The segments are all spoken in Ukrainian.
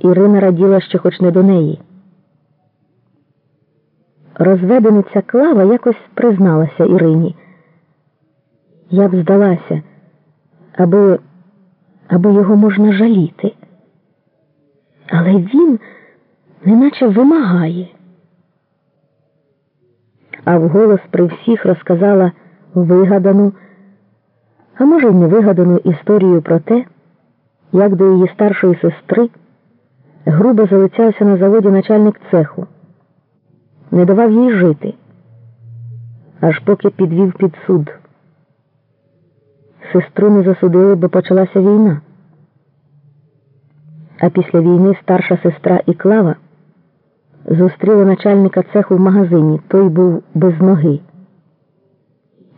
Ірина раділа, що хоч не до неї. Розведениця Клава якось призналася Ірині. Я б здалася, аби, аби його можна жаліти. Але він неначе вимагає. А вголос при всіх розказала вигадану, а може й невигадану історію про те, як до її старшої сестри грубо залицявся на заводі начальник цеху, не давав їй жити, аж поки підвів під суд. Сестру не засудили, бо почалася війна. А після війни старша сестра і Клава зустріла начальника цеху в магазині, той був без ноги.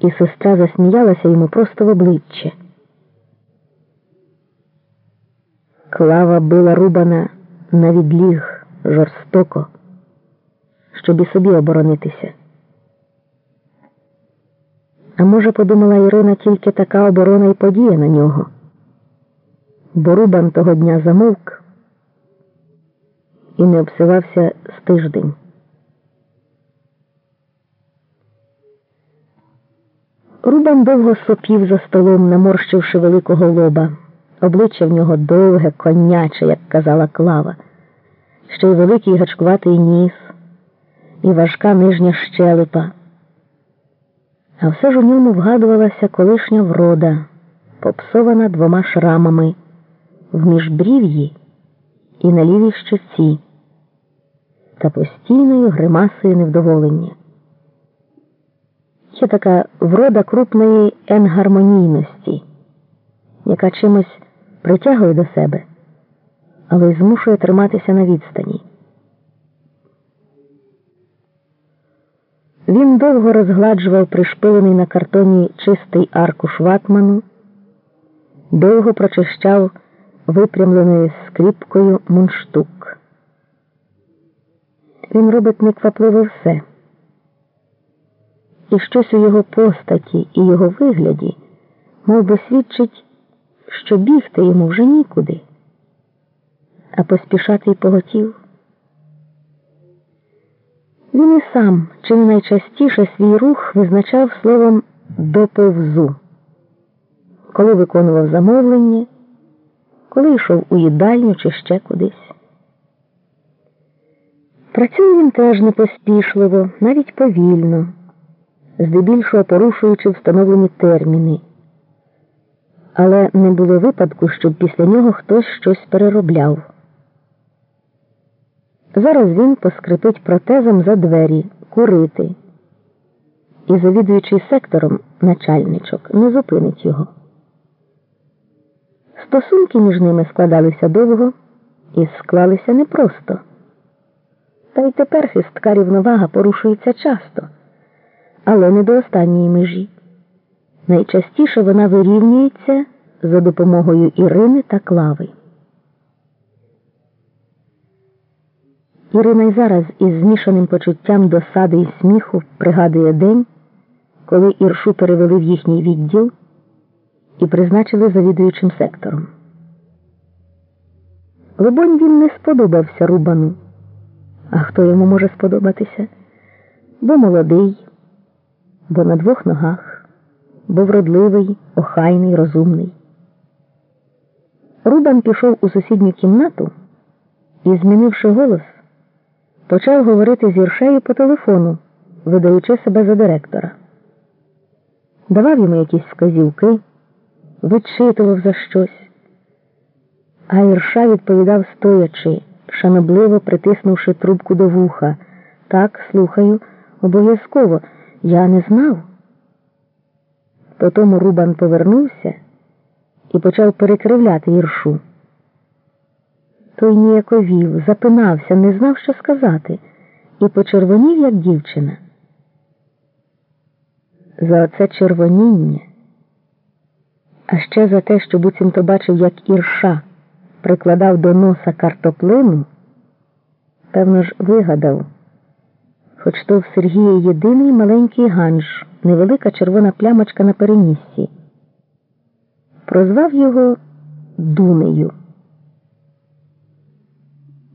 І сестра засміялася йому просто в обличчя. Клава била Рубана на відліг жорстоко, щоб і собі оборонитися. А може, подумала Ірина, тільки така оборона і подія на нього. Бо Рубан того дня замовк і не обсивався з тиждень. Рубан довго сопів за столом, наморщивши великого лоба. Обличчя в нього довге, коняче, як казала Клава, ще й великий гачкуватий ніс, і важка нижня щелепа. А все ж у ньому вгадувалася колишня врода, попсована двома шрамами в міжбрів'ї і на лівій щоці та постійною гримасою невдоволення. Є така врода крупної енгармонійності, яка чимось притягує до себе, але й змушує триматися на відстані. Він довго розгладжував пришпилений на картоні чистий аркуш ватману, довго прочищав випрямленою скріпкою мунштук. Він робить неквапливо все. І щось у його постаті і його вигляді мов би, свідчить, що бігти йому вже нікуди, а поспішати й поготів. Він і сам чи не найчастіше свій рух визначав словом доповзу, коли виконував замовлення, коли йшов у їдальню чи ще кудись. Працює він теж непоспішливо, навіть повільно, здебільшого порушуючи встановлені терміни. Але не було випадку, щоб після нього хтось щось переробляв. Зараз він поскрипить протезом за двері, курити. І завідуючий сектором начальничок не зупинить його. Стосунки між ними складалися довго і склалися непросто. Та й тепер хистка рівновага порушується часто, але не до останньої межі. Найчастіше вона вирівнюється за допомогою Ірини та Клави. Ірина й зараз із змішаним почуттям досади і сміху пригадує день, коли Іршу перевели в їхній відділ і призначили завідуючим сектором. Либонь він не сподобався Рубану. А хто йому може сподобатися? Бо молодий, бо на двох ногах, бо вродливий, охайний, розумний. Рубан пішов у сусідню кімнату і, змінивши голос, почав говорити з Іршею по телефону, видаючи себе за директора. Давав йому якісь вказівки, вичитував за щось. А Ірша відповідав стоячи, шанобливо притиснувши трубку до вуха. Так, слухаю, обов'язково. Я не знав. Потому Рубан повернувся і почав перекривляти Іршу. Той ніяковів, запинався, не знав, що сказати, і почервонів, як дівчина. За оце червоніння, а ще за те, що буцімто бачив, як Ірша прикладав до носа картоплину, певно ж, вигадав, хоч то в Сергія єдиний маленький ганж, невелика червона плямочка на переніссі. Прозвав його Дунею.